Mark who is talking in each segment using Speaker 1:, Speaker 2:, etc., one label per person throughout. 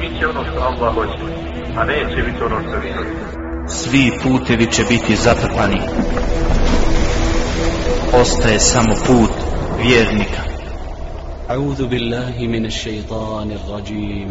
Speaker 1: Biće ono što Allah hoće, a neće biti ono što vi
Speaker 2: Svi putevi će biti zatrpani. Ostaje samo put vjernika.
Speaker 3: أعوذ بالله من الشيطان الرجيم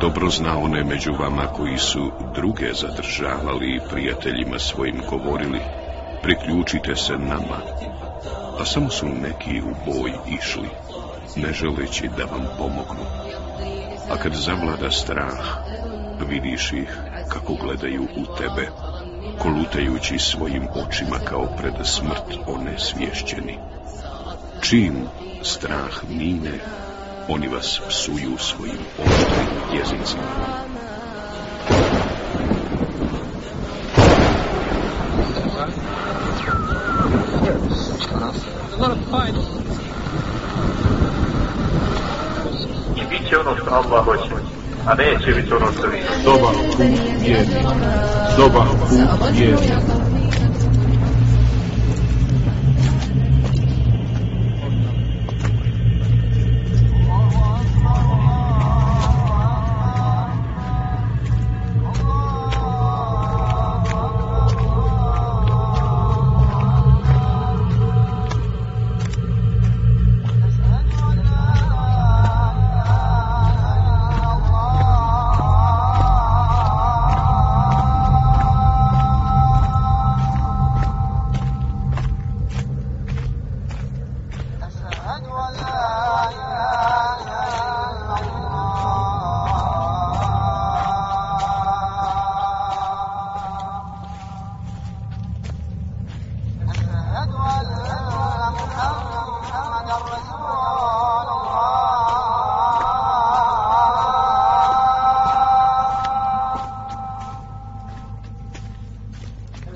Speaker 4: dobro zna one među vama koji su druge zadržavali i prijateljima svojim govorili, priključite se nama, a samo su neki u boj išli ne želeći da vam pomognu. A kad zavlada strah, vidiš ih kako gledaju u tebe, kolutajući svojim očima kao pred smrt onesvješćeni. Čim strah mine, oni vas psuju svojim oštrim jezicima.
Speaker 1: I bit ono što Allah hoće, a neće biti ono što vi
Speaker 5: Dobar put vjernika. Dobar put vjernika.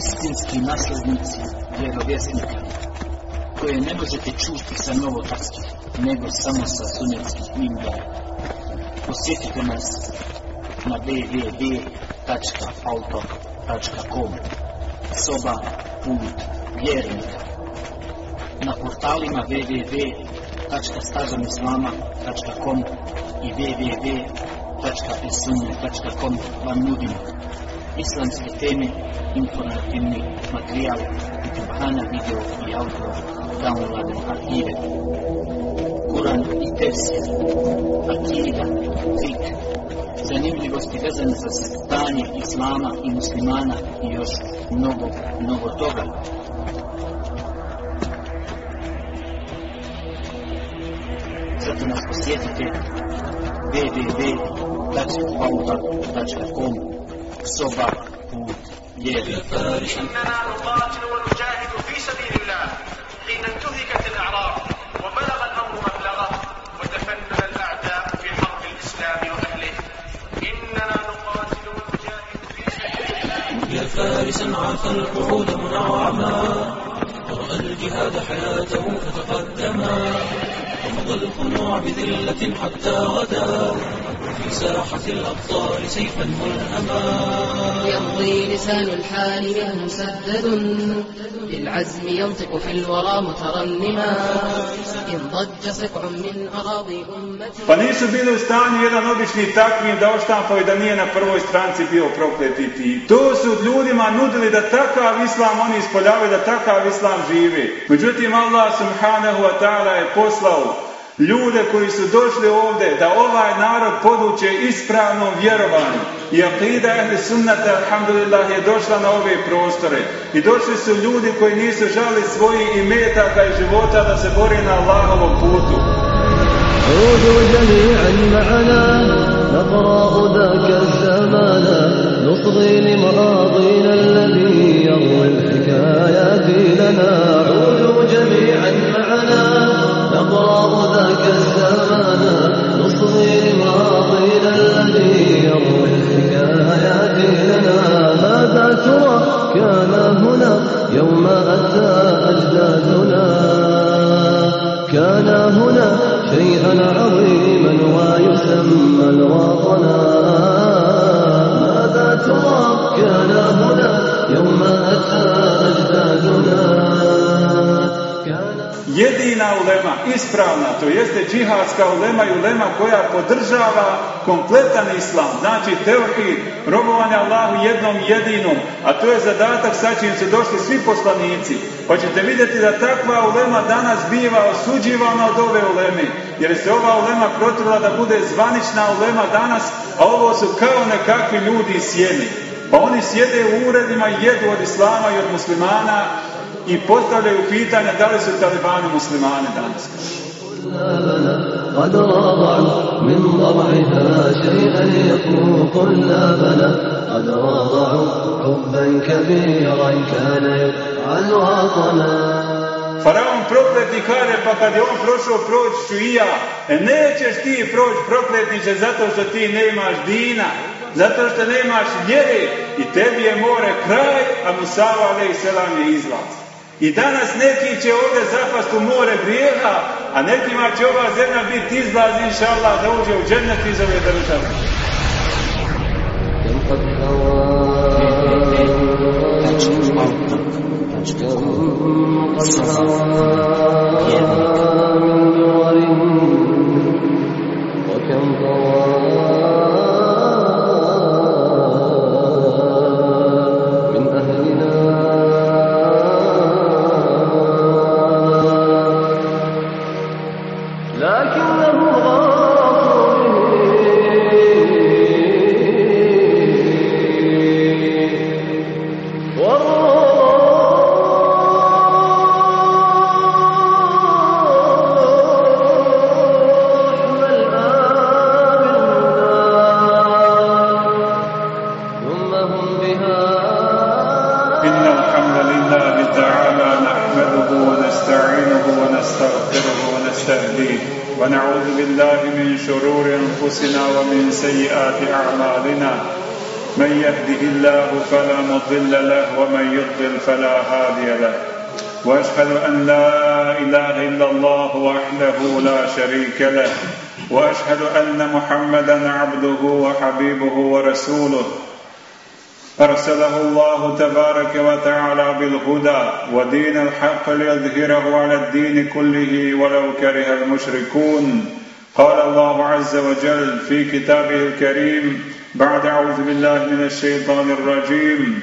Speaker 2: Istinski naslednici vjerovjesnika koje ne možete čuti sa novotarskih, nego samo sa sunetskih mimbara. Posjetite nas na www.autor.com Soba put vjernika na portalima www.stazomislama.com i www.esunne.com vam nudimo islamske teme, informativni materijal, Kubhana video i audio, download arhive, Kuran i tefsir, akida, fik, zanimljivosti vezane za stanje islama i muslimana i još mnogo, mnogo toga. Zato nas posjetite www.pauta.com soba put vjernika.
Speaker 1: إننا نقاتل ونجاهد في سبيل الله حين انتهكت الأعراض وبلغ الأمر مبلغه ودفننا الأعداء في حرب الإسلام وأهله إننا نقاتل ونجاهد في سبيل الله
Speaker 3: يا فارسا عاف القعود منعما ورأى الجهاد حياته فتقدما ومضى الخنوع بذلة حتى غدا في ساحة الأبطال سيفا ملهما
Speaker 6: يمضي لسان الحال منه مسدد للعزم ينطق في الورى مترنما إن ضج سقع من أراضي أمة
Speaker 7: Pa nisu bili u stanju jedan obični takvim da oštampaju da nije na prvoj stranci bio prokleti ti. To su ljudima nudili da takav islam oni ispoljavaju, da takav islam živi. Međutim, Allah subhanahu wa ta'ala je poslao ljude koji su došli ovdje da ovaj narod poduče ispravnom vjerovanju. I akida ehli sunnata, alhamdulillah, je došla na ove prostore. I došli su ljudi koji nisu žali svojih imetaka i života da se bori na Allahovom putu.
Speaker 8: عودوا جميعا معنا نقرأ ذاك الزمان نصغي لماضينا الذي يروي الحكايات يوم أتى أجدادنا كان هنا شيئا عظيما ويسمى الوطنا ماذا ترى كان هنا يوم أتى أجدادنا كان
Speaker 7: Jedina ulema, ispravna, to jeste džihadska ulema i ulema koja podržava kompletan islam, znači teohid, robovanje Allahu jednom jedinom, a to je zadatak sa čim su došli svi poslanici. Pa ćete vidjeti da takva ulema danas biva osuđivana od ove uleme, jer se ova ulema protivila da bude zvanična ulema danas, a ovo su kao nekakvi ljudi sjeni. Pa oni sjede u uredima i jedu od islama i od muslimana i postavljaju pitanja da li su talibani muslimani danas.
Speaker 8: قد راضعوا من ضرعها شيئا يفوق اللبن قد راضعوا حبا كبيرا كان يفعل وطنا
Speaker 7: Faraon prokleti kaže, pa kad je on prošao, proći ću i ja. E nećeš ti proći prokletniče zato što ti nemaš dina, zato što nemaš vjere i tebi je more kraj, a Musava alaih selam je izlaz. I danas neki će ovdje zapast u more grijeha, a nekima će ova zemlja biti izlaz, inša Allah, da uđe u džennet iz ove države. وحده لا شريك له وأشهد أن محمدا عبده وحبيبه ورسوله. أرسله الله تبارك وتعالى بالهدى ودين الحق ليظهره على الدين كله ولو كره المشركون. قال الله عز وجل في كتابه الكريم بعد أعوذ بالله من الشيطان الرجيم.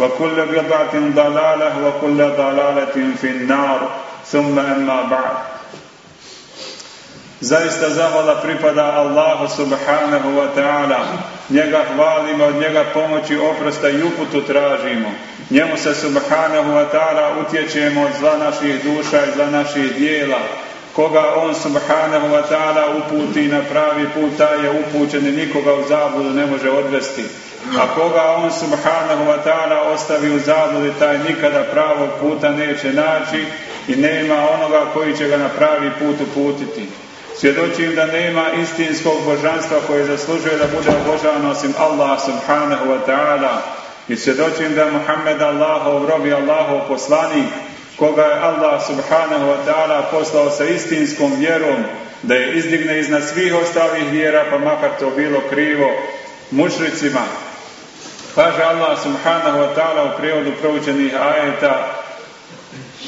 Speaker 7: وكل بضعة ضلالة وكل ضلالة في النار ثم أما بعد Zaista zahvala pripada Allahu subhanahu wa ta'ala. Njega hvalimo, od njega pomoći oprosta i uputu tražimo. Njemu se subhanahu wa ta'ala utječemo od zla naših duša i zla naših dijela. Koga on subhanahu wa ta'ala uputi na pravi put, taj je upućen i nikoga u zabludu ne može odvesti. A koga on subhanahu wa ta'ala ostavi u zabludi, taj nikada pravog puta neće naći i nema onoga koji će ga na pravi put uputiti. Svjedočim da nema istinskog božanstva koje zaslužuje da bude obožavan osim Allah subhanahu wa ta'ala. I svjedočim da Muhammed Allahov rob i Allahov poslanik, koga je Allah subhanahu wa ta'ala poslao sa istinskom vjerom, da je izdigne iznad svih ostalih vjera, pa makar to bilo krivo, mušricima. Kaže Allah subhanahu wa ta'ala u prijevodu proučenih ajeta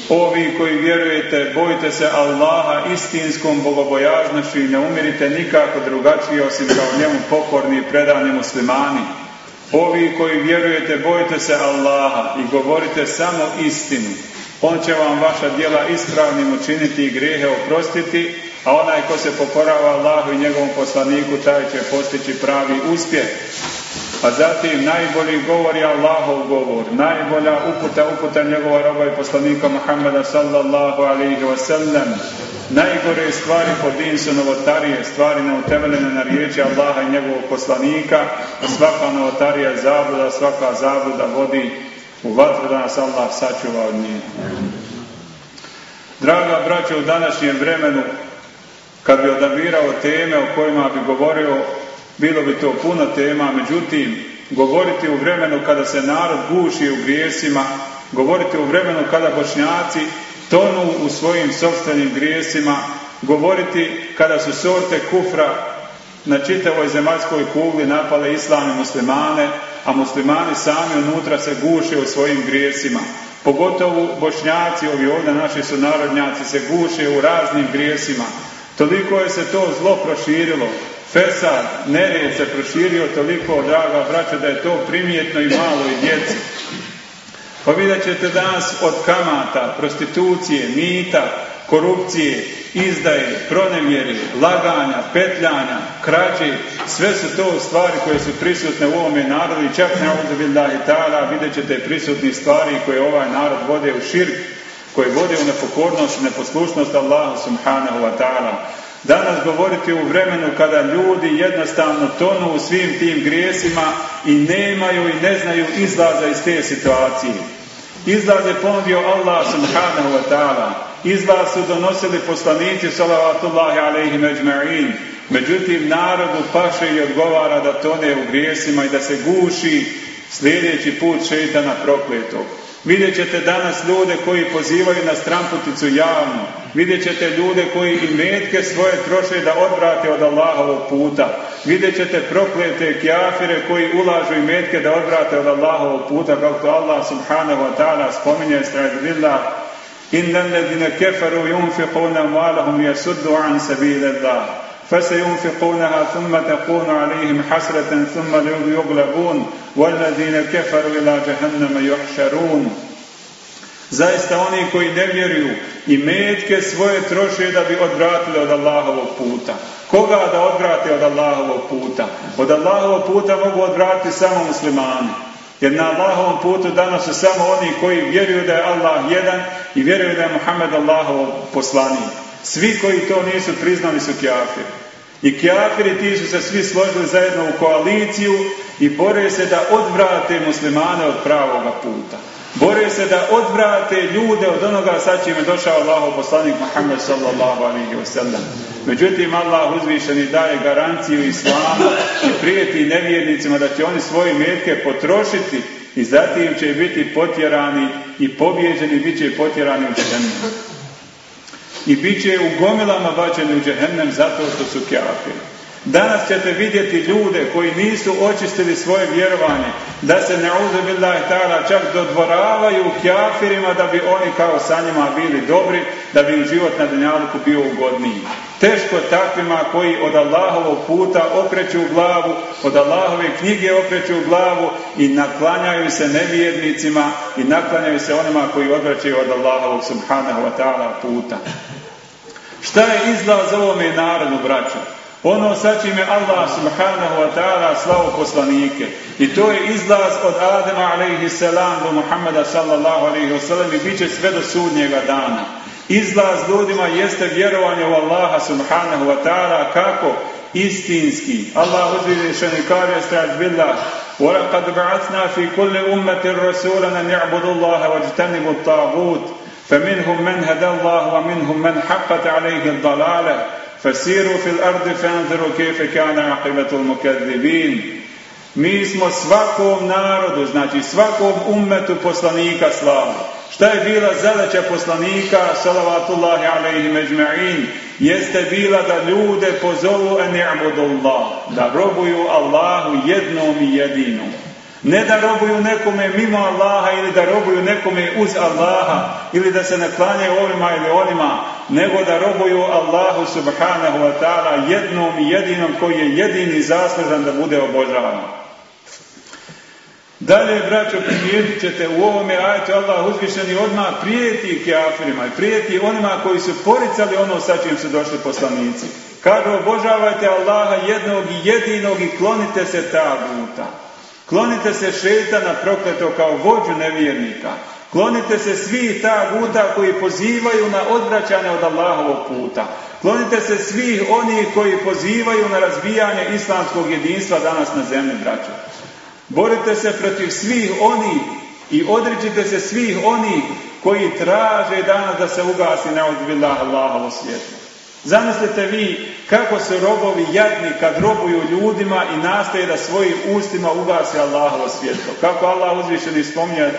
Speaker 7: Ovi koji vjerujete, bojite se Allaha istinskom bogobojaznošću i ne umirite nikako drugačije osim kao njemu pokorni i predani muslimani. Ovi koji vjerujete, bojite se Allaha i govorite samo istinu. On će vam vaša djela ispravnim učiniti i grijehe oprostiti, a onaj ko se pokorava Allahu i njegovom poslaniku, taj će postići pravi uspjeh. A zatim najbolji govor je Allahov govor, najbolja uputa, uputa njegova roba i poslanika Muhammeda sallallahu alaihi wa sallam. Najgore stvari po din su novotarije, stvari neutemeljene na riječi Allaha i njegovog poslanika, svaka novotarija je zabluda, svaka zabluda vodi u vatru da nas Allah sačuva od njih. Draga braćo, u današnjem vremenu, kad bi odabirao teme o kojima bi govorio, bilo bi to puno tema, međutim, govoriti u vremenu kada se narod guši u grijesima, govoriti u vremenu kada bošnjaci tonu u svojim sobstvenim grijesima, govoriti kada su sorte kufra na čitavoj zemaljskoj kugli napale islam muslimane, a muslimani sami unutra se guše u svojim grijesima. Pogotovo bošnjaci, ovi ovdje naši su narodnjaci, se guše u raznim grijesima. Toliko je se to zlo proširilo, Fesad, nered se proširio toliko, draga braća, da je to primjetno i malo i djeci. Pa vidjet ćete danas od kamata, prostitucije, mita, korupcije, izdaje, pronevjeri, laganja, petljanja, krađe, sve su to stvari koje su prisutne u ovome narodu i čak ne uzubillahi ta'ala vidjet ćete prisutni stvari koje ovaj narod vode u širk, koje vode u nepokornost i neposlušnost Allahu subhanahu wa ta'ala. Danas govoriti u vremenu kada ljudi jednostavno tonu u svim tim grijesima i nemaju i ne znaju izlaza iz te situacije. Izlaz je ponudio Allah subhanahu wa ta'ala. Izlaz su donosili poslanici salavatullahi alaihi međma'in. Međutim, narodu paše i odgovara da tone u grijesima i da se guši sljedeći put šeitana prokletog. Vidjet ćete danas ljude koji pozivaju na stramputicu javno. Vidjet ćete ljude koji i metke svoje troše da odvrate od Allahovog puta. Vidjet ćete proklete kjafire koji ulažu i metke da odvrate od Allahovog puta kao to Allah subhanahu wa ta'ala spominje strajbillah Inna ladina kafaru yunfiquna malahum yasuddu an sabilillah فسينفقونها ثم تكون عليهم حسرة ثم يغلبون والذين كفروا إلى جهنم يحشرون Zaista oni koji ne vjeruju i metke svoje troše da bi odvratili od Allahovog puta. Koga da odvrate od Allahovog puta? Od Allahovog puta mogu odvratiti samo muslimani. Jer na Allahovom putu danas su samo oni koji vjeruju da je Allah jedan i vjeruju da je Muhammed Allahov poslanik. Svi koji to nisu priznali su kjafiri. I kjafiri ti su se svi složili zajedno u koaliciju i bore se da odvrate muslimane od pravoga puta. Bore se da odvrate ljude od onoga sa čime je došao Allahov poslanik Muhammed sallallahu alaihi wasallam. Međutim, Allah uzvišeni daje garanciju islamu i prijeti nevjernicima da će oni svoje metke potrošiti i zatim će biti potjerani i pobjeđeni, bit će potjerani u džehennem. I bit će u gomilama bačeni u džehennem zato što su kjafiri. Danas ćete vidjeti ljude koji nisu očistili svoje vjerovanje, da se ne billahi ta'ala čak dodvoravaju kjafirima da bi oni kao sa njima bili dobri, da bi im život na dunjaluku bio ugodniji. Teško takvima koji od Allahovog puta okreću glavu, od Allahove knjige okreću glavu i naklanjaju se nevjernicima i naklanjaju se onima koji odvraćaju od Allahovog subhanahu wa ta'ala puta. Šta je izlaz ovome narodu, braćo? Ono sa čime Allah subhanahu wa ta'ala slao poslanike. I to je izlaz od Adama alaihi salam do Muhammeda sallallahu alaihi wa sallam i bit će sve do sudnjega dana. Izlaz ljudima jeste vjerovanje u Allaha subhanahu wa ta'ala kako istinski. Allah uzvišeni kaže stać billah وَلَقَدْ بَعَثْنَا فِي كُلِّ أُمَّةٍ رَسُولًا أَنْ يَعْبُدُوا اللَّهَ وَاجْتَنِبُوا الطَّاغُوتَ فمنهم من هدى الله ومنهم من حقت عليه الضلالة Fasiru fil ardi fanziru kefe kana aqibatul mukadzibin. Mi smo svakom narodu, znači svakom ummetu poslanika slavu. Šta je bila zadaća poslanika, salavatullahi alaihi međma'in, jeste bila da ljude pozovu en Allah, da robuju Allahu jednom i jedinom. Ne da robuju nekome mimo Allaha ili da robuju nekome uz Allaha ili da se naklanjaju ovima ili onima, nego da robuju Allahu subhanahu wa ta'ala jednom i jedinom koji je jedini zaslužan da bude obožavan. Dalje, braćo, primijetit ćete u ovome ajetu Allah uzvišeni odmah prijeti kjafirima i prijeti onima koji su poricali ono sa čim su došli poslanici. Kaže, obožavajte Allaha jednog i jedinog i klonite se taguta. Klonite se šetana prokleto kao vođu nevjernika. Klonite se svih taguta koji pozivaju na odvraćanje od Allahovog puta. Klonite se svih onih koji pozivaju na razbijanje islamskog jedinstva danas na zemlji, braćo. Borite se protiv svih onih i odričite se svih onih koji traže danas da se ugasi na odbillah Allahovo svijetu. Zamislite vi kako se robovi jadni kad robuju ljudima i nastoje da svojim ustima ugasi Allahovo svjetlo. Kako Allah uzvišeni spominje,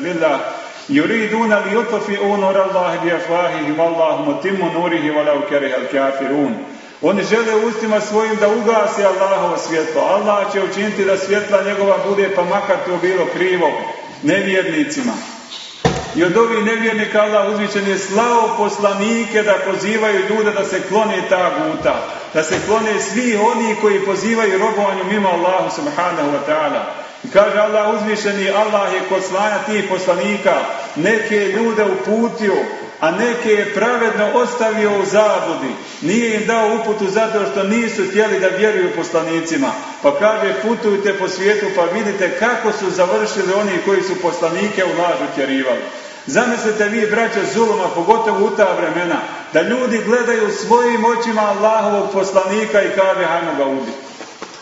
Speaker 7: billah, yuriduna li yutfi'u nur Allah bi afwahihi wallahu mutimmu nurihi walau kariha al-kafirun. Oni žele ustima svojim da ugasi Allahovo svjetlo. Allah će učiniti da svjetla njegova bude pa makar to bilo krivo nevjernicima. I od ovih nevjernika Allah uzvišen je slao poslanike da pozivaju ljude da se klone ta guta. Da se klone svi oni koji pozivaju robovanju mimo Allahu subhanahu wa ta'ala. I kaže Allah uzvišeni, Allah je kod slanja tih poslanika neke ljude uputio, a neke je pravedno ostavio u zabludi. Nije im dao uputu zato što nisu htjeli da vjeruju poslanicima. Pa kaže, putujte po svijetu pa vidite kako su završili oni koji su poslanike u lažu tjerivali. Zamislite vi, braće Zuluma, pogotovo u ta vremena, da ljudi gledaju svojim očima Allahovog poslanika i kaže, hajmo ga ubiti.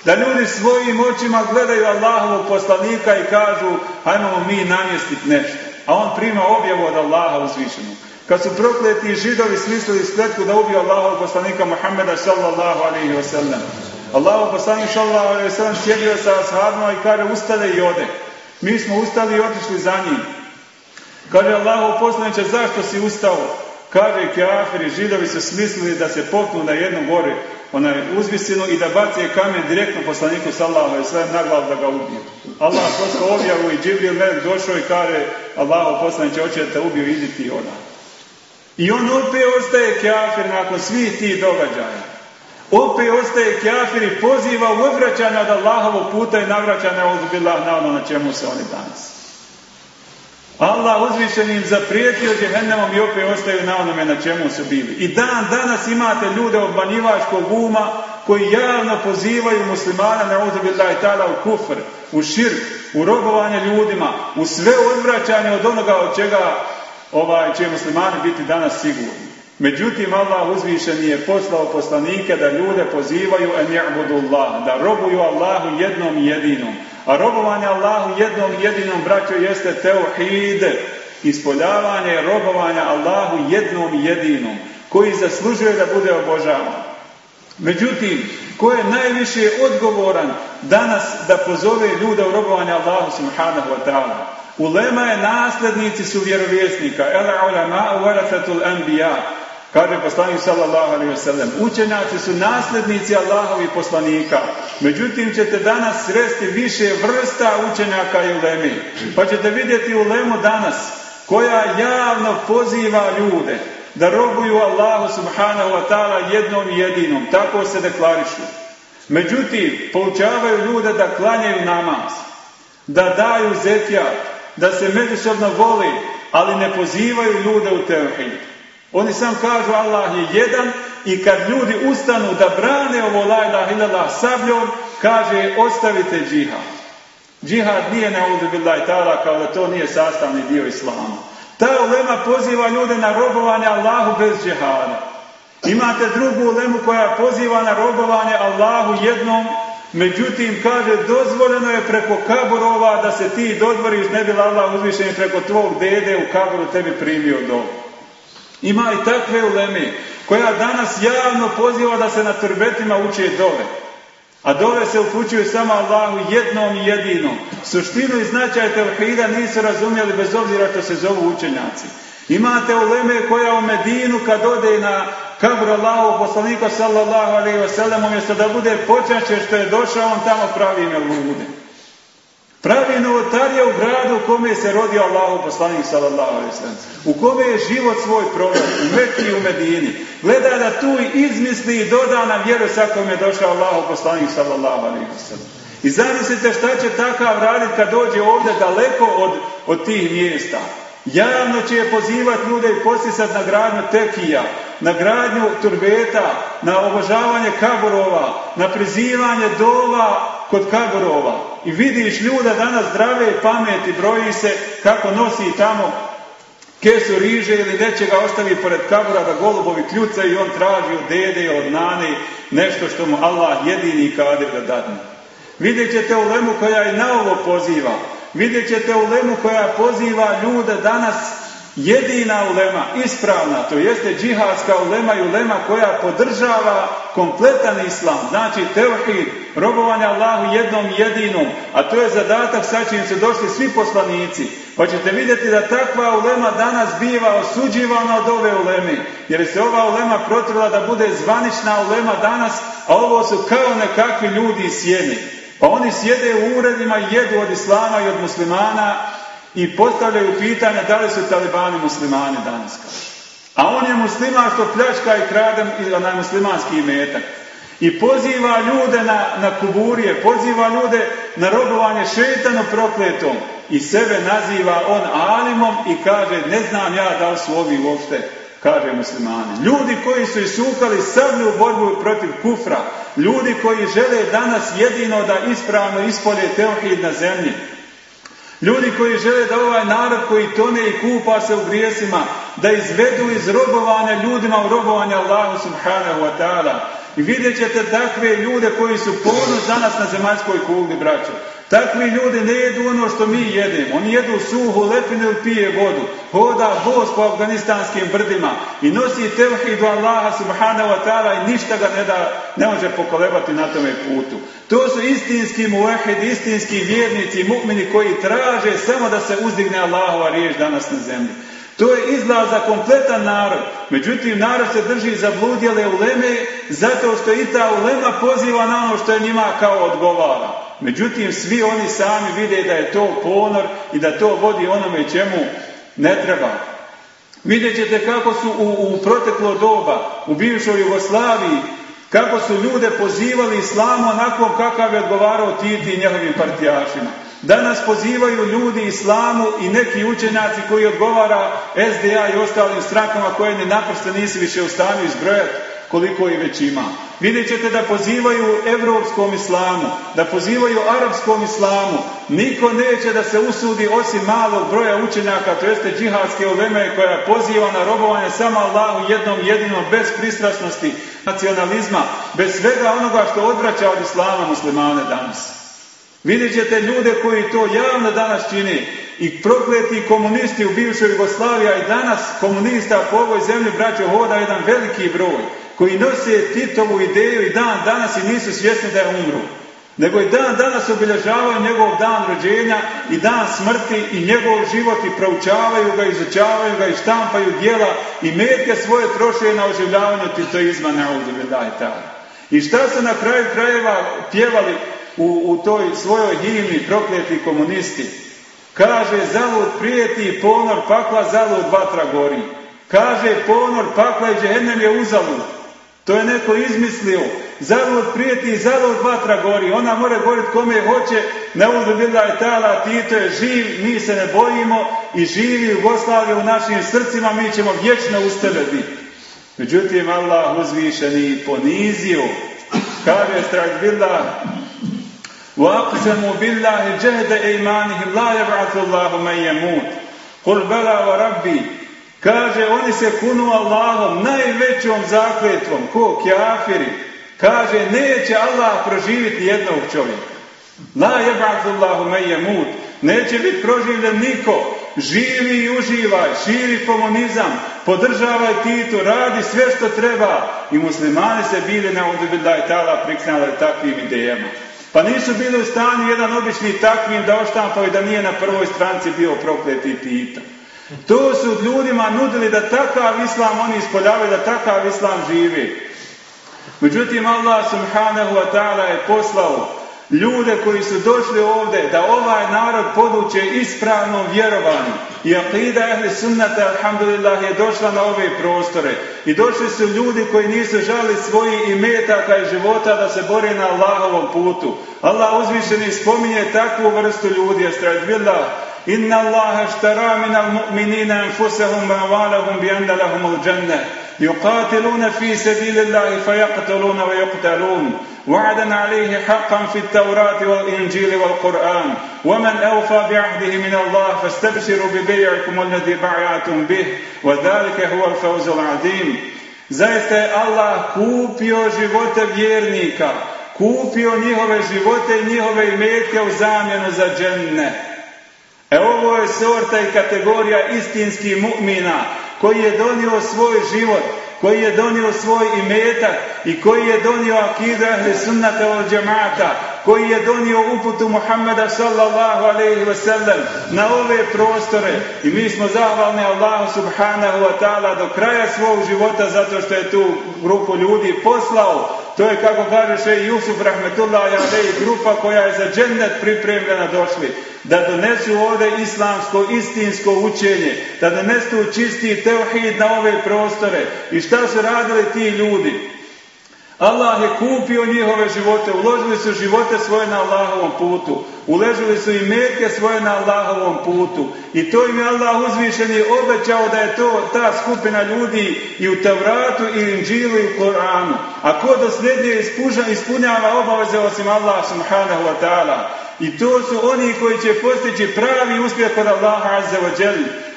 Speaker 7: Da ljudi svojim očima gledaju Allahovog poslanika i kažu, hajmo mi namjestiti nešto. A on prima objavu od Allaha uzvišenog. Kad su prokleti židovi smislili spletku da ubiju Allahovog poslanika Muhammeda sallallahu alaihi wa sallam. Allahov poslanik sallallahu alaihi wa sallam sjedio sa ashabima i kaže, ustade i ode. Mi smo ustali i otišli za njim. Kaže Allahov poslaniče, zašto si ustao? Kaže kafiri, židovi su smislili da se popnu na jednu gore, onaj uzvisinu i da bace kamen direktno poslaniku sallahu i sve na glavu da ga ubiju. Allah poslao objavu i Džibril Melek došao i kaže Allahu poslaniće hoće da te ubiju, idi ti ona. I on opet ostaje kafir nakon svih tih događaja. Opet ostaje kafir i poziva u odvraćanje od Allahovog puta i navraćanje od na ono na čemu se oni danas. Allah uzvišen im zaprijetio džehennemom i opet ostaju na onome na čemu su bili. I dan danas imate ljude obmanivačkog uma koji javno pozivaju muslimana na uzubillahi ta'ala u kufr, u širk, u robovanje ljudima, u sve odvraćanje od onoga od čega ovaj, će muslimani biti danas sigurni. Međutim, Allah uzvišen je poslao poslanike da ljude pozivaju en da robuju Allahu jednom jedinom. A robovanje Allahu jednom jedinom, braćo, jeste teuhid, ispoljavanje robovanja Allahu jednom jedinom, koji zaslužuje da bude obožavan. Međutim, ko je najviše odgovoran danas da pozove ljude u robovanje Allahu subhanahu wa ta'ala? Ulema je nasljednici su vjerovjesnika. Ela ulema anbiya. Kaže poslanik sallallahu alaihi ve sellem, učenjaci su nasljednici Allahovi poslanika. Međutim ćete danas sresti više vrsta učenjaka i ulemi. Pa ćete vidjeti ulemu danas koja javno poziva ljude da robuju Allahu subhanahu wa ta'ala jednom jedinom. Tako se deklarišu. Međutim, poučavaju ljude da klanjaju namaz, da daju zekijat, da se međusobno voli, ali ne pozivaju ljude u tevhid. Oni sam kažu Allah je jedan i kad ljudi ustanu da brane ovo la ilaha illallah sabljom, kaže ostavite džihad. Džihad nije na billahi ta'ala kao da to nije sastavni dio islama. Ta ulema poziva ljude na robovanje Allahu bez džihada. Imate drugu ulemu koja poziva na robovanje Allahu jednom, međutim kaže dozvoljeno je preko kaburova da se ti dodvoriš, ne bi Allah uzvišen preko tvog dede u kaburu tebi primio dobu. Ima i takve uleme koja danas javno poziva da se na trbetima uče dove. A dove se upućuju samo Allahu jednom i jedinom. Suštinu i značaj tevhida nisu razumjeli bez obzira što se zovu učenjaci. Imate uleme koja u Medinu kad ode na kabur Allahu poslanika sallallahu alaihi wa sallam umjesto da bude počašće što je došao on tamo pravi ime lude. Pravi novotarija u gradu u kome se rodio Allahu poslanik sallallahu alejhi U kome je život svoj proveo u Mekki i u Medini. Gleda da tu izmisli i doda na vjeru sa kojom je došao Allahu poslanik sallallahu alejhi I zamislite šta će takav raditi kad dođe ovdje daleko od, od tih mjesta. Javno će pozivati ljude i postisati na gradnju tekija, na gradnju turbeta, na obožavanje kaburova, na prizivanje dova kod kaburova. I vidiš ljuda danas zdrave i pameti, broji se kako nosi tamo kesu riže ili nečega ostavi pored kabura da golubovi kljuca i on traži od dede, od nane nešto što mu Allah jedini kadir da dadne. Vidjet ćete u lemu koja i na ovo poziva. Vidjet ćete ulemu koja poziva ljude danas jedina ulema, ispravna, to jeste džihadska ulema i ulema koja podržava kompletan islam, znači teuhid, robovanje Allahu jednom jedinom, a to je zadatak sa čim su došli svi poslanici. Pa ćete vidjeti da takva ulema danas biva osuđivana od ove uleme, jer se ova ulema protrila da bude zvanična ulema danas, a ovo su kao nekakvi ljudi sjeni. Pa oni sjede u uredima i jedu od islama i od muslimana i postavljaju pitanja da li su talibani muslimani danas. A on je musliman što pljačka i krade onaj muslimanski imetak. I poziva ljude na, na kuburije, poziva ljude na robovanje šetano prokletom. I sebe naziva on alimom i kaže ne znam ja da li su ovi uopšte kaže muslimani. Ljudi koji su isukali sablju borbu protiv kufra, ljudi koji žele danas jedino da ispravno ispolje teohid na zemlji, Ljudi koji žele da ovaj narod koji tone i kupa se u grijesima, da izvedu iz robovanja ljudima u robovanje Allahu subhanahu wa ta'ala. I vidjet ćete takve ljude koji su ponos danas na zemaljskoj kugli, braćo. Takvi ljudi ne jedu ono što mi jedemo. Oni jedu suhu lepinu ili pije vodu. Hoda bos po afganistanskim brdima i nosi tevhidu Allaha subhanahu wa ta'ala i ništa ga ne, da, ne može pokolebati na tome putu. To su istinski muahid, istinski vjernici i mu'mini koji traže samo da se uzdigne Allahova riječ danas na zemlji. To je izlaz za kompletan narod. Međutim, narod se drži zabludjele uleme zato što i ta ulema poziva na ono što je njima kao odgovara. Međutim, svi oni sami vide da je to ponor i da to vodi onome čemu ne treba. Vidjet ćete kako su u, u proteklo doba, u bivšoj Jugoslaviji, kako su ljude pozivali islamu onako kakav je odgovarao Titi i njegovim partijašima. Danas pozivaju ljudi islamu i neki učenjaci koji odgovara SDA i ostalim strankama koje ni naprosto nisu više u stanju izbrojati koliko ih već ima. Vidjet ćete da pozivaju evropskom islamu, da pozivaju arapskom islamu. Niko neće da se usudi osim malog broja učenjaka, to jeste džihadske uleme koja poziva na robovanje samo Allahu jednom jedinom, bez pristrasnosti, nacionalizma, bez svega onoga što odvraća od islama muslimane danas. Vidjet ćete ljude koji to javno danas čini i prokleti komunisti u bivšoj Jugoslaviji, a i danas komunista po ovoj zemlji braćo hoda jedan veliki broj koji nose Titovu ideju i dan danas i nisu svjesni da je umru. Nego i dan danas obilježavaju njegov dan rođenja i dan smrti i njegov život i proučavaju ga, izučavaju ga i štampaju dijela i metke svoje troše na oživljavanju titoizma na I šta su na kraju krajeva pjevali u, u toj svojoj himni prokleti komunisti? Kaže, zalud prijeti ponor pakla, zalud vatra gori. Kaže, ponor pakla i džehennem je uzalud. To je neko izmislio. Zalud prijeti i zalud vatra gori. Ona mora goriti kome hoće. Ne udu bila je tala, Tito je živ, mi se ne bojimo i živi Jugoslavije u našim srcima, mi ćemo vječno uz tebe biti. Međutim, Allah uzvišeni ponizio. Kaže strah bila وَأَقْسَمُوا بِاللَّهِ جَهْدَ إِيمَانِهِمْ لَا يَبْعَثُ اللَّهُ مَنْ يَمُوتُ قُلْ بَلَا وَرَبِّي Kaže, oni se kunu Allahom, najvećom zakletvom, ko kjafiri. Kaže, neće Allah proživiti jednog čovjeka. La jeb'atullahu me jemut. Neće biti proživljen niko. Živi i uživaj, širi komunizam, podržavaj Titu, radi sve što treba. I muslimani se bili na i tala priknali takvim idejama. Pa nisu bili u stanju jedan obični takvim da oštampaju da nije na prvoj stranci bio prokleti Tita. To su ljudima nudili da takav islam oni ispoljavaju, da takav islam živi. Međutim, Allah subhanahu wa ta'ala je poslao ljude koji su došli ovdje da ovaj narod poduče ispravnom vjerovanju. I akida ehli sunnata, alhamdulillah, je došla na ove prostore. I došli su ljudi koji nisu žali svoji imetaka i života da se bore na Allahovom putu. Allah uzvišeni spominje takvu vrstu ljudi, billah, إن الله اشترى من المؤمنين أنفسهم وأموالهم بأن لهم الجنة. يقاتلون في سبيل الله فيقتلون ويقتلون. وعدا عليه حقا في التوراة والإنجيل والقرآن. ومن أوفى بعهده من الله فاستبشروا ببيعكم الذي بايعتم به. وذلك هو الفوز العظيم. Zaista je Allah kupio živote vjernika, kupio njihove živote i njihove imetke u zamjenu za. E ovo je sorta i kategorija istinskih mu'mina koji je donio svoj život, koji je donio svoj imetak i koji je donio akidu ahli sunnata od džemata, koji je donio uputu Muhammeda sallallahu alaihi wasallam na ove prostore i mi smo zahvalni Allahu subhanahu wa ta'ala do kraja svog života zato što je tu grupu ljudi poslao to je kako kaže še Jusuf Rahmetullah i grupa koja je za džennet pripremljena došli. Da donesu ovdje islamsko, istinsko učenje. Da donesu čisti teuhid na ove prostore. I šta su radili ti ljudi? Allah je kupio njihove živote, uložili su živote svoje na Allahovom putu, uležili su i metke svoje na Allahovom putu i to im je Allah uzvišeni obećao da je to ta skupina ljudi i u Tavratu i Inđilu i u Koranu. A ko dosljednije ispunjava obaveze osim Allah subhanahu wa ta'ala. I to su oni koji će postići pravi uspjeh kod Allaha azza wa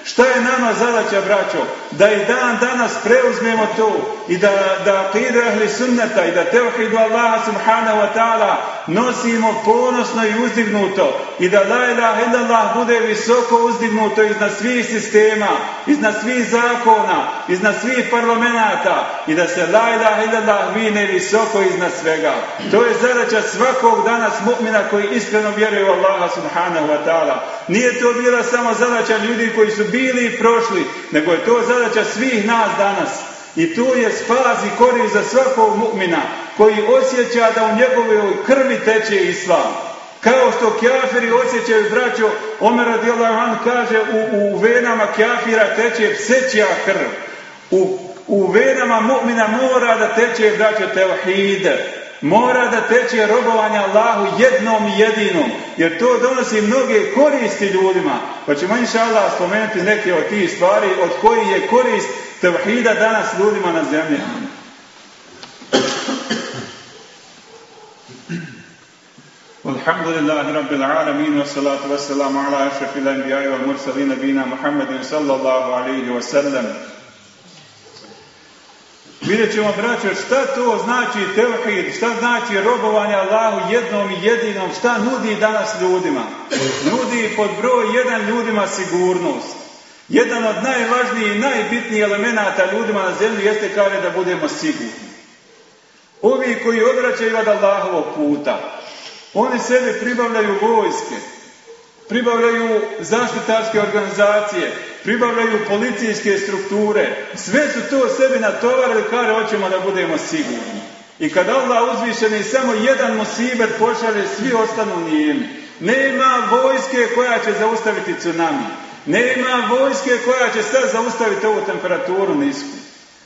Speaker 7: Šta je nama zadaća, braćo? Da i dan danas preuzmemo to i da, da ahli sunnata i da tevhidu Allaha subhanahu wa ta'ala nosimo ponosno i uzdignuto i da la ilaha illallah bude visoko uzdignuto iznad svih sistema, iznad svih zakona, iznad svih parlamenta i da se la ilaha illallah vine visoko iznad svega. To je zadaća svakog danas mu'mina koji iskreno vjeruje u Allaha subhanahu wa ta'ala. Nije to bila samo zadaća ljudi koji su i prošli, nego je to zadaća svih nas danas. I tu je spas i korist za svakog mu'mina koji osjeća da u njegovoj krvi teče islam. Kao što kjafiri osjećaju, braćo, Omer radijallahu anhu kaže u, u venama kjafira teče psećija krv. U, u venama mu'mina mora da teče, braćo, tevhid Mora da teče robovanje Allahu jednom i jedinom, jer to donosi mnoge koristi ljudima. Pa ćemo inša Allah spomenuti neke od tih stvari od kojih je korist tevhida danas ljudima na zemlji. الحمد لله رب العالمين والصلاة والسلام على أشرف الأنبياء والمرسلين نبينا محمد صلى الله عليه وسلم Vidjet ćemo, braćo, šta to znači tevhid, šta znači robovanje Allahu jednom i jedinom, šta nudi danas ljudima. Nudi pod broj jedan ljudima sigurnost. Jedan od najvažnijih i najbitnijih elemenata ljudima na zemlji jeste kaže da budemo sigurni. Ovi koji odvraćaju od Allahovog puta, oni sebi pribavljaju vojske, pribavljaju zaštitarske organizacije, pribavljaju policijske strukture. Sve su to sebi natovarili kaže hoćemo da budemo sigurni. I kad Allah uzvišeni samo jedan musibet pošalje, svi ostanu nijemi. Nema vojske koja će zaustaviti tsunami. Nema vojske koja će sad zaustaviti ovu temperaturu nisku.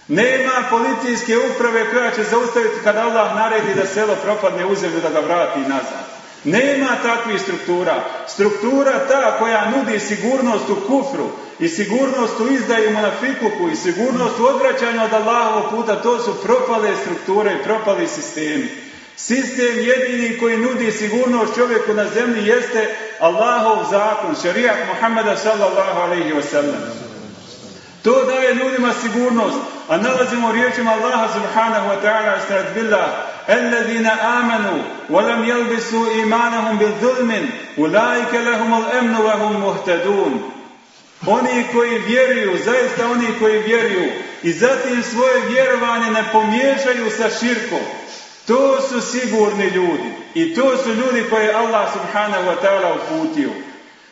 Speaker 7: Nema policijske uprave koja će zaustaviti kad Allah naredi da selo propadne u zemlju da ga vrati nazad. Nema takvih struktura. Struktura ta koja nudi sigurnost u kufru i sigurnost u izdaju monafikuku i sigurnost u odvraćanju od Allahovog puta, to su propale strukture i propali sistemi. Sistem jedini koji nudi sigurnost čovjeku na zemlji jeste Allahov zakon, šarijat Muhammeda sallallahu alaihi wa sallam. To daje ljudima sigurnost, a nalazimo riječima Allaha subhanahu wa ta'ala الذين آمنوا ولم يلبسوا إيمانهم بالظلم أولئك لهم الأمن وهم مهتدون Oni koji vjeruju, zaista oni koji vjeruju i zatim svoje vjerovanje ne pomiješaju sa širkom, to su sigurni ljudi i to su ljudi koje Allah subhanahu wa ta'ala uputio.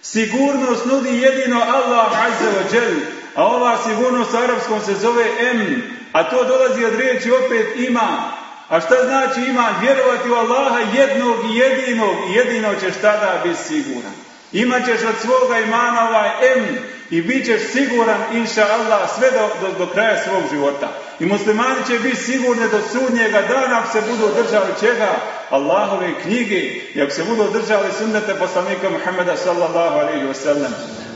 Speaker 7: Sigurnost nudi jedino Allah azza wa jal, a ova sigurnost u arapskom se zove em, a to dolazi od riječi opet ima. a šta znači ima? Vjerovati u Allaha jednog i jedinog i jedino ćeš tada biti siguran. Imaćeš od svoga imana ovaj em i bit ćeš siguran, inša Allah, sve do, do, do kraja svog života. I muslimani će biti sigurni do sudnjega dana ako se budu držali čega? Allahove knjige i ako se budu držali sunnete poslanika Muhammeda sallallahu alaihi wa sallam.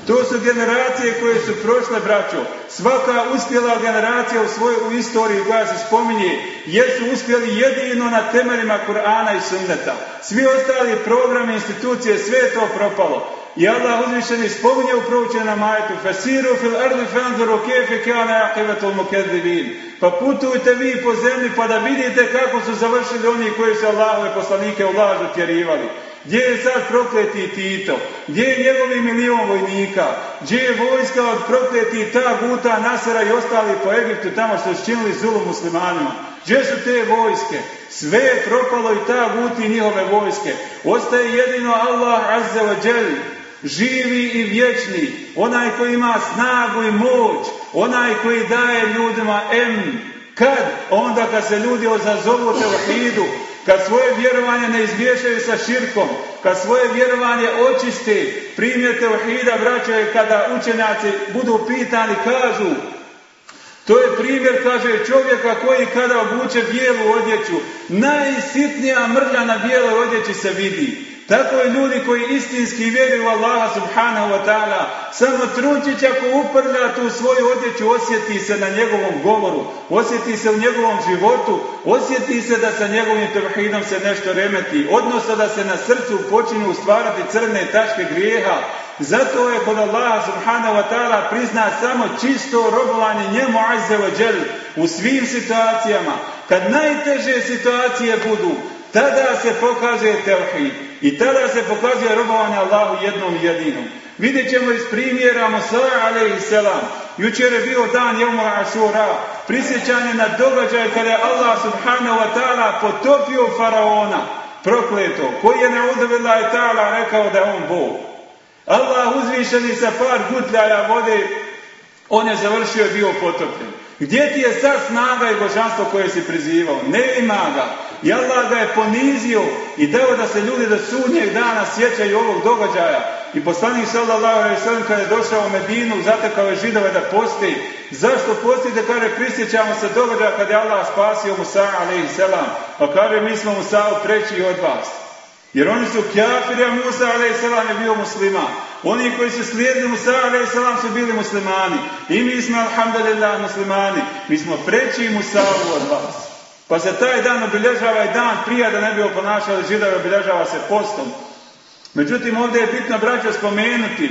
Speaker 7: To su generacije koje su prošle, braćo. Svaka uspjela generacija u svojoj u istoriji koja se spominje, jer su uspjeli jedino na temeljima Kur'ana i sunneta. Svi ostali programi, institucije, sve je to propalo. I Allah uzvišeni spominje u proučenom majetu Fesiru fil ardi fanzuru kefe kana aqibatul mukedivin. Pa putujte vi po zemlji pa da vidite kako su završili oni koji su Allahove poslanike u lažu tjerivali. Gdje je sad prokleti Tito? Gdje je njegovi milion vojnika? Gdje je vojska od prokleti ta guta Nasera i ostali po Egiptu tamo što su činili zulu muslimanima? Gdje su te vojske? Sve je propalo i ta guti njihove vojske. Ostaje jedino Allah azza wa živi i vječni, onaj koji ima snagu i moć, onaj koji daje ljudima em, kad? Onda kad se ljudi ozazovu tevhidu, kad svoje vjerovanje ne izmiješaju sa širkom, kad svoje vjerovanje očiste, primjer tevhida vraćaju kada učenjaci budu pitani, kažu, to je primjer, kaže, čovjeka koji kada obuče bijelu odjeću, najsitnija mrlja na bijeloj odjeći se vidi. Tako je ljudi koji istinski vjeruju u Allaha subhanahu wa ta'ala, samo trunčić ako uprlja tu svoju odjeću, osjeti se na njegovom govoru, osjeti se u njegovom životu, osjeti se da sa njegovim tevhidom se nešto remeti, odnosno da se na srcu počinju stvarati crne tačke grijeha. Zato je kod Allaha subhanahu wa ta'ala prizna samo čisto robovanje njemu azze wa džel u svim situacijama. Kad najteže situacije budu, tada se pokazuje tevhid i tada se pokazuje robovanje Allahu jednom jedinom. Vidjet ćemo iz primjera Musa a.s. Jučer je bio dan Jevma Ašura, prisjećanje na događaj kada je Allah subhanahu wa ta'ala potopio faraona, prokleto, koji je na udovila i ta'ala rekao da je on Bog. Allah uzvišeni sa par gutljaja vode, on je završio i bio potopljen. Gdje ti je sad snaga i božanstvo koje si prizivao? Ne ima ga. I Allah ga je ponizio i dao da se ljudi do sudnjeg dana sjećaju ovog događaja. I poslanik sallallahu alejhi ve kada je došao u Medinu, zatekao je židove da posti. Zašto postite? Kaže, prisjećamo se događaja kada je Allah spasio Musa alejhi selam. Pa kaže, mi smo Musa preći od vas. Jer oni su kjafiri, a Musa a.s. je bio musliman. Oni koji su slijedili Musa a.s. su bili muslimani. I mi smo, alhamdulillah, muslimani. Mi smo preći Musa od vas. Pa se taj dan obilježava i dan prije da ne bi oponašali židove, obilježava se postom. Međutim, ovdje je bitno, braćo, spomenuti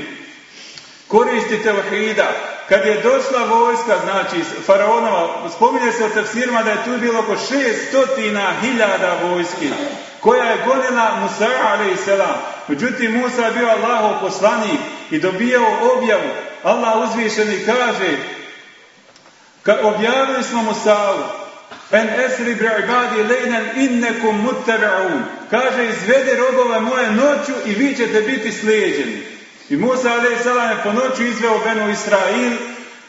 Speaker 7: koristi tevhida. Kad je došla vojska, znači, faraonova, spominje se o tefsirima da je tu bilo oko šestotina hiljada vojski, koja je gonila Musa a.s. Međutim, Musa je bio Allahov poslanik i dobijao objavu. Allah uzvišeni kaže, kad objavili smo Musa'u, En esri bi ibadi lejnen innekum muttabi'un. Kaže, izvede robove moje noću i vi ćete biti slijeđeni. I Musa a.s. je po noću izveo Benu Israil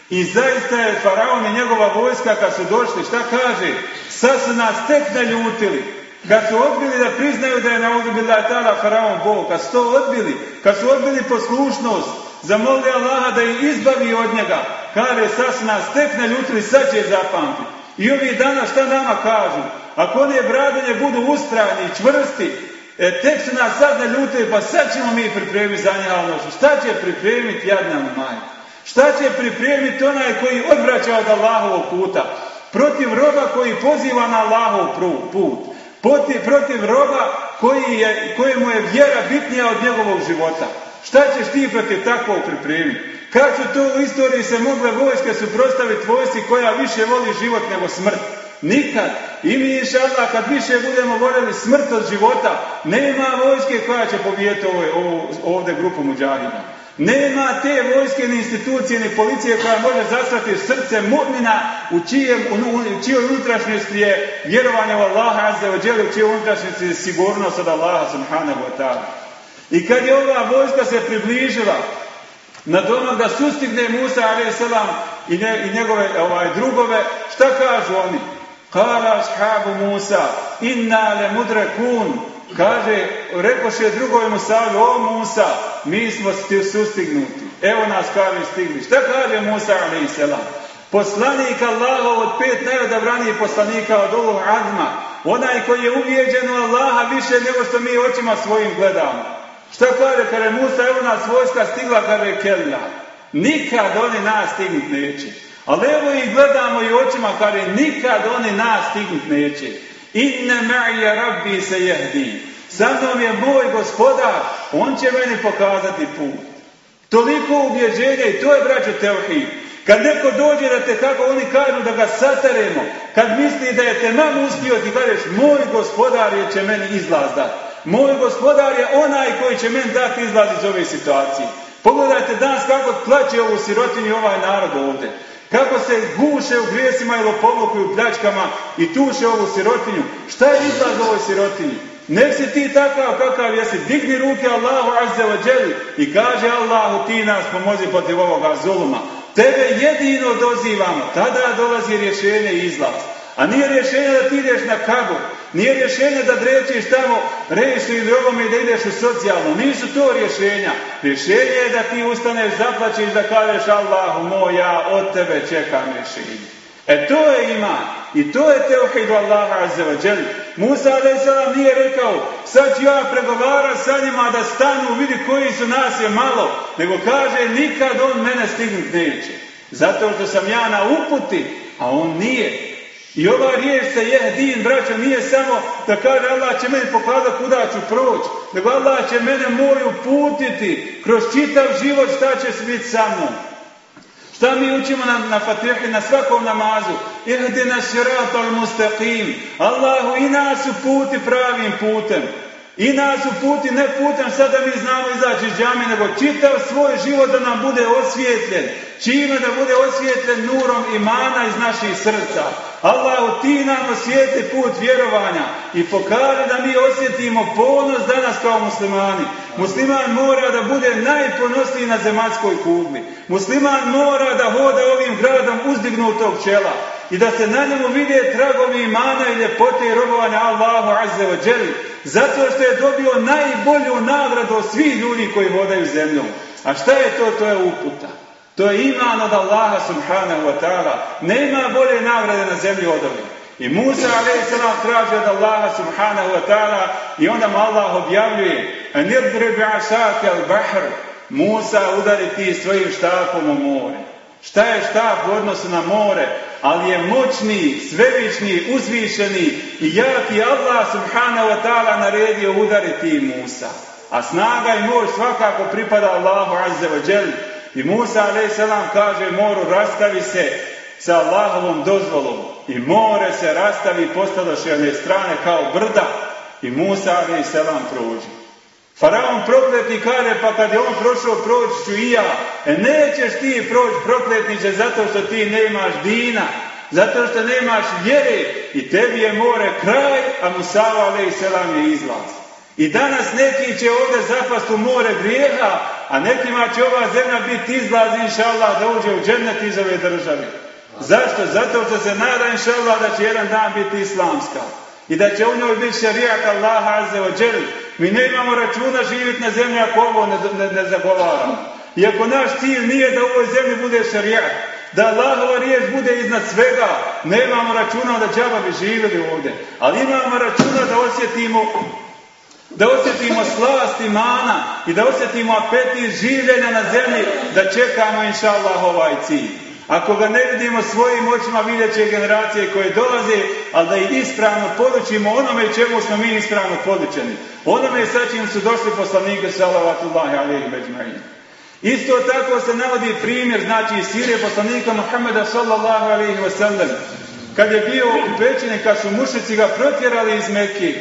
Speaker 7: i zaista je Faraon i njegova vojska kad su došli, šta kaže? Sad su nas tek naljutili. Kad su odbili da priznaju da je na bila tada Faraon Bog, kad su to odbili, kad su odbili poslušnost, zamolili Allaha da ih izbavi od njega, kaže sad su nas tek naljutili, sad će zapamtiti. I ovih dana šta nama kažu? Ako one bradanje budu ustrajni i čvrsti, e, tek su nas sad naljutili, pa sad ćemo mi pripremiti za njihovu Šta će pripremiti jadna majka? Šta će pripremiti onaj koji odvraća od Allahovog puta? Protiv roba koji poziva na Allahov put. Protiv, protiv roba koji je, kojemu je vjera bitnija od njegovog života. Šta ćeš ti protiv takvog pripremiti? Kad su to u istoriji se mogle vojske suprostaviti vojsci koja više voli život nego smrt? Nikad. I mi inša Allah, kad više budemo voljeli smrt od života, nema vojske koja će pobijeti ovdje grupu muđahida. Nema te vojske, ni institucije, ni policije koja može zastrati srce mu'mina u, čijem, u čijoj unutrašnjosti je vjerovanje u Allaha azza wa u čijoj unutrašnjosti je sigurnost od Allaha subhanahu wa ta'ala. I kad je ova vojska se približila na onog da sustigne Musa a.s. I, i njegove ovaj, drugove, šta kažu oni? Kala ashabu Musa, inna le mudre Kaže, rekoše drugoj Musa, o Musa, mi smo sustignuti. Evo nas kaže stigli. Šta kaže Musa a.s. Poslanik Allahov od pet najodabranijih poslanika od ovog azma. Onaj koji je uvijeđen u Allaha više nego što mi očima svojim gledamo. Šta kaže, kada Musa, evo nas vojska stigla, kaže Kella. Nikad oni nas stignut neće. Ali evo ih gledamo i očima, kaže, nikad oni nas stignut neće. Inne ma'ija rabbi se jehdi. Sa mnom je moj gospodar, on će meni pokazati put. Toliko ubjeđenja i to je braćo Teohid. Kad neko dođe da te kako oni kažu da ga sataremo, kad misli da je te mam uspio, ti kažeš moj gospodar je će meni izlaz dati. Moj gospodar je onaj koji će meni dati izlaz iz ove situacije. Pogledajte danas kako plaće ovu sirotinju ovaj narod ovdje. Kako se guše u grijesima i lopovluku i u pljačkama i tuše ovu sirotinju. Šta je izlaz ovoj sirotinji? Ne si ti takav kakav jesi. Digni ruke Allahu azze wa i kaže Allahu ti nas pomozi protiv ovoga zuluma. Tebe jedino dozivamo. Tada dolazi rješenje i izlaz. A nije rješenje da ti ideš na kagu. Nije rješenje da drečiš tamo reši ili ovome i da ideš u socijalno. Nisu to rješenja. Rješenje je da ti ustaneš, zaplaćiš da kažeš Allahu moj, ja od tebe čekam rješenje. E to je ima. I to je teuhid Allaha azza Musa a.s. nije rekao sad ću ja pregovarati sa njima da stanu vidi koji su nas je malo. Nego kaže nikad on mene stignut neće. Zato što sam ja na uputi, a on nije. I ova riječ se je din, braćo, nije samo da kaže Allah će meni pokazati kuda ću proći, nego Allah će mene moj uputiti kroz čitav život šta će biti sa mnom. Šta mi učimo na, na fatihi, na svakom namazu? Ihdina širat al mustaqim. Allahu i nas uputi pravim putem. I nas uputi ne putem sad da mi znamo izaći iz džami, nego čitav svoj život da nam bude osvijetljen. Čime da bude osvijetljen nurom imana iz naših srca. Allahu ti nam osvijetli put vjerovanja i pokaži da mi osjetimo ponos danas kao muslimani. Musliman mora da bude najponosniji na zemaljskoj kugli. Musliman mora da hoda ovim gradom uzdignutog čela i da se na njemu vide tragovi imana i ljepote i robovanja Allahu Azze wa Jeli. Zato što je dobio najbolju nagradu svih ljudi koji hodaju zemljom. A šta je to? To je uputa. To je iman od Allaha subhanahu wa ta'ala. Nema bolje nagrade na zemlji od ovih. I Musa a.s. traži od Allaha subhanahu wa ta'ala i onda mu Allah objavljuje Nidribi asake al bahr Musa udari ti svojim štapom u more. Šta je štap u odnosu na more? Ali je moćni, svevični, uzvišeni i jaki Allah subhanahu wa ta'ala naredio udariti Musa. A snaga i moć svakako pripada Allahu azze wa jel. I Musa a.s. kaže moru rastavi se sa Allahovom dozvolom. I more se rastavi postadoši jedne strane kao brda. I Musa a.s. prođe. Faraon prokletni kaže, pa kad je on prošao, proći ću i ja. E nećeš ti proći prokletniče zato što ti nemaš dina, zato što nemaš vjere i tebi je more kraj, a Musava alaih selam je izlaz. I danas neki će ovdje zapast u more grijeha, a nekima će ova zemlja biti izlaz, inša Allah, da uđe u džennet iz ove države. Zašto? Zato što se nada, inša Allah, da će jedan dan biti islamska. I da će u njoj biti šarijat Allaha azze džel. Mi ne imamo računa živjeti na zemlji ako ovo ne, ne, ne zagovaramo. I ako naš cilj nije da u ovoj zemlji bude šarijat, da Allahova riječ bude iznad svega, nemamo računa da džaba bi živjeli ovdje. Ali imamo računa da osjetimo da osjetimo slast imana i da osjetimo apetit življenja na zemlji, da čekamo inša Allah ovaj cilj. Ako ga ne vidimo svojim očima, vidjet će generacije koje dolaze, ali da ih ispravno podučimo onome čemu smo mi ispravno podučeni. Onome sa čim su došli poslanike salavatullahi alaihi međma'in. Isto tako se navodi primjer, znači iz sire poslanika Muhammeda sallallahu alaihi wa sallam. Kad je bio u pećini, kad su mušici ga protjerali iz Mekke,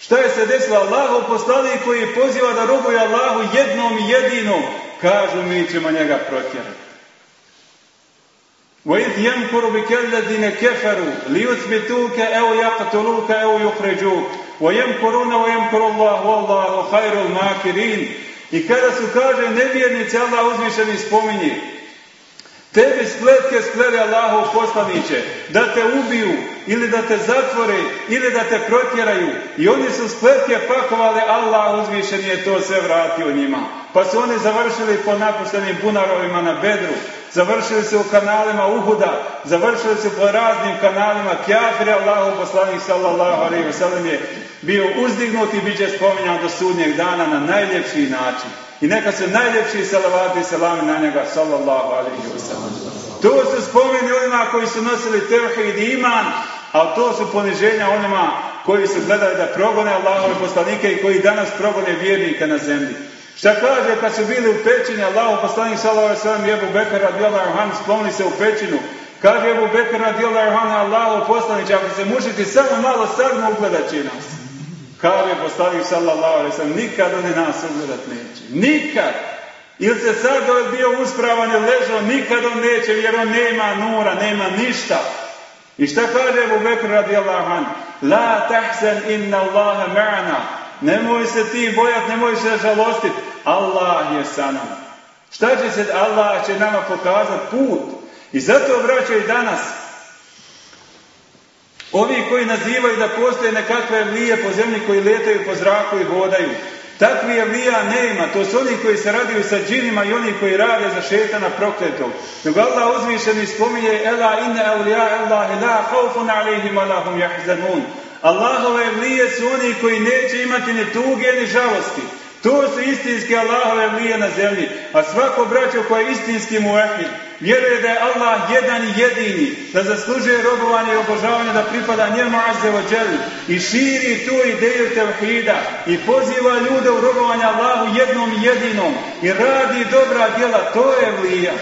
Speaker 7: šta je se desilo? Allahu poslanik koji poziva da robuje Allahu jednom jedinom, kažu mi ćemo njega protjerati. وإذ يمكر بك الذين كفروا ليثبتوك أو يقتلوك أو يخرجوك ويمكرون ويمكر الله والله خير الماكرين I kada su, kaže, nevjernici, Allah uzvišeni spominje, tebi spletke splere Allahov poslaniće, da te ubiju, ili da te zatvore, ili da te protjeraju. I oni su spletke pakovali, Allah uzvišeni je to sve vratio njima. Pa su oni završili po napuštenim bunarovima na bedru, završili se u kanalima Uhuda, završili se po raznim kanalima Kjafir, Allahu poslanik sallallahu alaihi wa sallam je bio uzdignut i bit će spominjan do sudnjeg dana na najljepši način. I neka se najljepši salavati i salami na njega sallallahu alaihi wa sallam. To su spomeni onima koji su nosili tevhid i iman, a to su poniženja onima koji su gledali da progone Allahove poslanike i koji danas progone vjernika na zemlji. Šta kaže kad su bili u pećini, Allahu poslanik sallallahu alejhi ve Ebu Bekr radijallahu anhu spomni se u pećinu. Kaže Ebu Bekr radijallahu anhu Allahu poslanik, ako se mušiti samo malo sagnu ugledat će nas. Kaže poslanik sallallahu alejhi ve nikad oni nas ugledat neće. Nikad. Ili se sad bio uspravan ili ležao, nikad on neće jer on nema nura, nema ništa. I šta kaže Ebu Bekr radijallahu anhu? La tahzan inna Allaha ma'ana. Nemoj se ti bojati, nemoj se žalostiti. Allah je sa nama. Šta će se, Allah će nama pokazati put. I zato vraćaju danas ovi koji nazivaju da postoje nekakve evlije po zemlji koji letaju po zraku i hodaju. Takvi evlija nema, to su oni koji se radiju sa džinima i oni koji rade za šetana prokletog. Nego Allah uzvišeni spominje Ela inne evlija Allahi la haufun alihim alahum jahzanun. Allahove evlije su oni koji neće imati ni tuge ni žalosti. To su istinske Allahove vlije na zemlji. A svako braćo koje je istinski muahid, vjeruje da je Allah jedan i jedini, da zaslužuje robovanje i obožavanje, da pripada njemu azze ođeli i širi tu ideju tevhida i poziva ljude u robovanje Allahu jednom jedinom i radi dobra djela, to je vlija.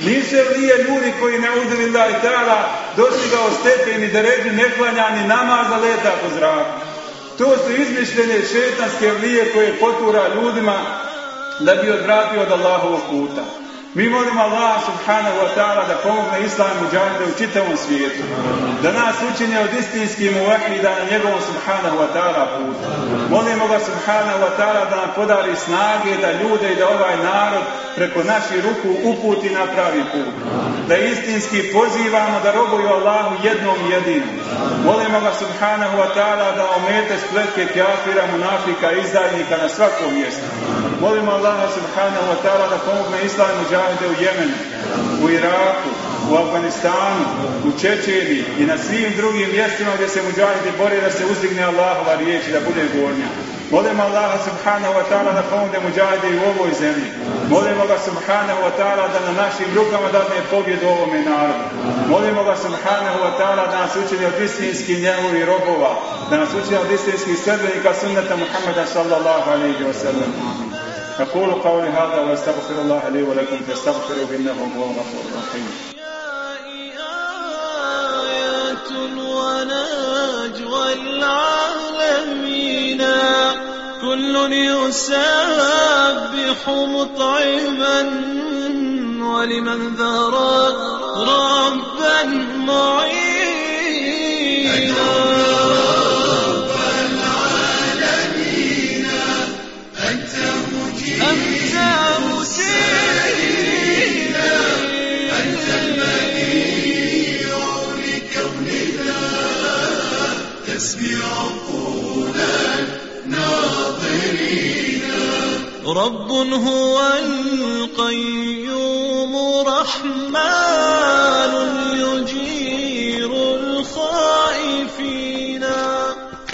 Speaker 7: Nisu evlije ljudi koji ne uzeli da i tada dostigao stepen i da ređu ne klanja ni namaza leta po zraku. To su izmišljene šetanske evlije koje potura ljudima da bi odvratio od Allahovog puta. Mi molimo Allah subhanahu wa ta'ala da pomogne islam muđahide u čitavom svijetu. Da nas učini od istinskih muvahida na njegovom subhanahu wa ta'ala putu. Molimo ga subhanahu wa ta'ala da nam podari snage, da ljude i da ovaj narod preko naših ruku uputi na pravi put. Da istinski pozivamo da robuju Allahu jednom jedinom. Molimo ga subhanahu wa ta'ala da omete spletke kafira, munafika, izdajnika na svakom mjestu. Molimo Allaha subhanahu wa ta'ala da pomogne islam muđahide u Jemenu, u Iraku, u Afganistanu, u Čečeni i na svim drugim mjestima gdje se muđahidi bore da se uzdigne Allahova riječ i da bude gornja. Molimo Allaha subhanahu wa ta'ala da pomogne muđahide i u ovoj zemlji. Molimo ga subhanahu wa ta'ala da na našim rukama dadne pobjedu ovome narodu. Molimo ga subhanahu wa ta'ala da nas učini od istinskih njegovih robova, da nas učini od istinskih sredbenika sunnata Muhammeda sallallahu alaihi wa sallam. أقول قولي هذا وأستغفر الله لي ولكم فاستغفروه إنه هو الغفور الرحيم.
Speaker 3: ونجوى العالمين كل يسبح مطعما ولمن ذرى ربا معينا. ناظرين. رب هو القيوم رحمن يجير الخائفين.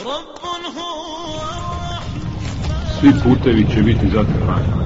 Speaker 3: رب هو
Speaker 5: Svi putevi će biti zatrpani.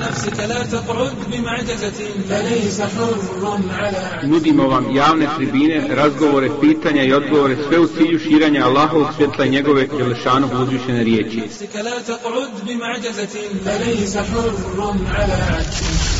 Speaker 3: بنفسك لا تقعد بمعجزة فليس حر على
Speaker 9: Nudimo vam javne tribine, razgovore, pitanja i odgovore, sve u cilju širanja Allahovog svjetla i njegove Jelešanog uzvišene riječi.
Speaker 3: نفسك لا تقعد بمعجزة فليس حر على عجز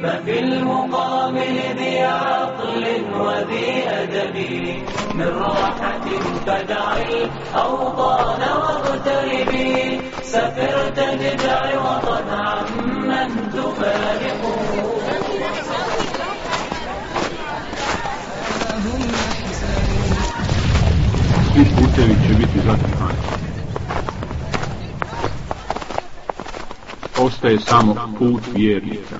Speaker 10: ما في المقابل ذي عقل وذي أدب من راحة فدع الأوطان واغتربي سفر تجدع وطن عمن تفارقه
Speaker 5: Svi će biti zatrpani. Ostaje samo put vjernika.